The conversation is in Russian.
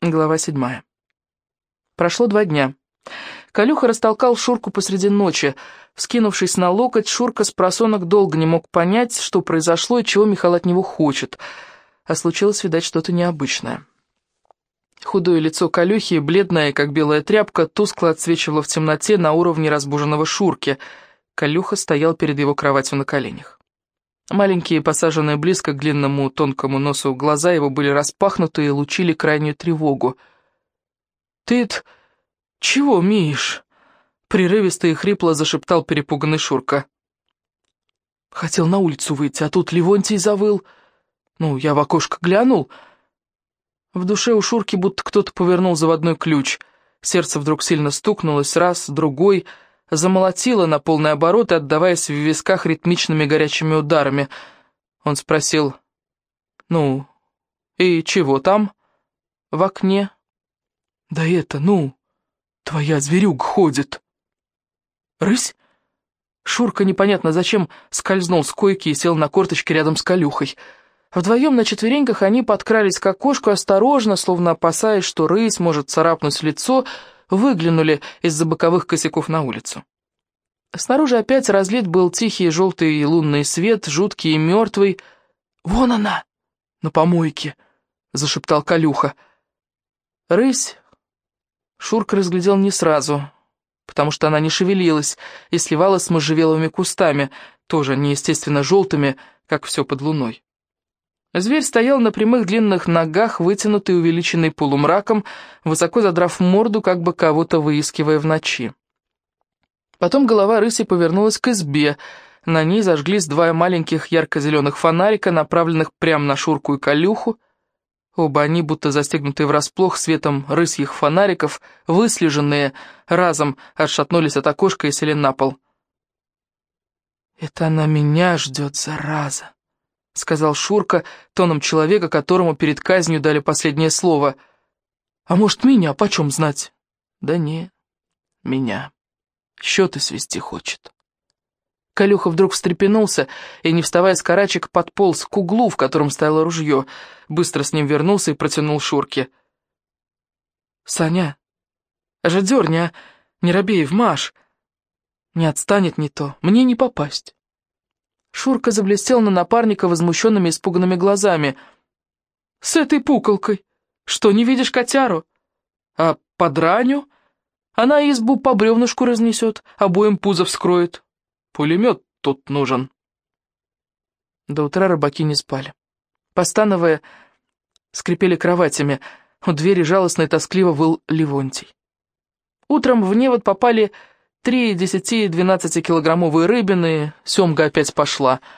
Глава седьмая. Прошло два дня. Калюха растолкал Шурку посреди ночи. Вскинувшись на локоть, Шурка с просонок долго не мог понять, что произошло и чего Михаил от него хочет. А случилось, видать, что-то необычное. Худое лицо Калюхи, бледное, как белая тряпка, тускло отсвечивало в темноте на уровне разбуженного Шурки. Калюха стоял перед его кроватью на коленях. Маленькие, посаженные близко к длинному тонкому носу глаза его были распахнуты и лучили крайнюю тревогу. «Ты-то чего, Миш?» — прерывисто и хрипло зашептал перепуганный Шурка. «Хотел на улицу выйти, а тут Левонтий завыл. Ну, я в окошко глянул». В душе у Шурки будто кто-то повернул заводной ключ. Сердце вдруг сильно стукнулось, раз, другой — замолотила на полный оборот, отдаваясь в висках ритмичными горячими ударами. Он спросил, «Ну, и чего там?» «В окне». «Да это, ну, твоя зверюга ходит». «Рысь?» Шурка непонятно зачем скользнул с койки и сел на корточки рядом с Калюхой. Вдвоем на четвереньках они подкрались к окошку осторожно, словно опасаясь, что рысь может царапнуть лицо, выглянули из-за боковых косяков на улицу. Снаружи опять разлит был тихий желтый лунный свет, жуткий и мертвый. «Вон она, на помойке!» — зашептал Калюха. Рысь Шурка разглядел не сразу, потому что она не шевелилась и сливалась с можжевеловыми кустами, тоже неестественно желтыми, как все под луной. Зверь стоял на прямых длинных ногах, вытянутый увеличенный полумраком, высоко задрав морду, как бы кого-то выискивая в ночи. Потом голова рыси повернулась к избе. На ней зажглись два маленьких ярко-зеленых фонарика, направленных прямо на Шурку и Калюху. Оба они, будто застегнутые врасплох светом рысьих фонариков, выслеженные, разом отшатнулись от окошка и сели на пол. «Это она меня ждет, зараза!» — сказал Шурка, тоном человека, которому перед казнью дали последнее слово. «А может, меня почем знать?» «Да не, меня. Счеты свести хочет». Калюха вдруг встрепенулся и, не вставая с карачек, подполз к углу, в котором стояло ружье. Быстро с ним вернулся и протянул Шурке. «Саня, а? Не робей, вмажь! Не отстанет не то, мне не попасть». Шурка заблестел на напарника возмущенными испуганными глазами. «С этой пуколкой! Что, не видишь котяру? А подраню? Она избу по бревнышку разнесет, обоим пузо вскроет. Пулемет тут нужен». До утра рыбаки не спали. Постановая, скрипели кроватями. У двери жалостно и тоскливо выл Левонтий. Утром в невод попали Три десяти-двенадцати килограммовые рыбины, семга опять пошла —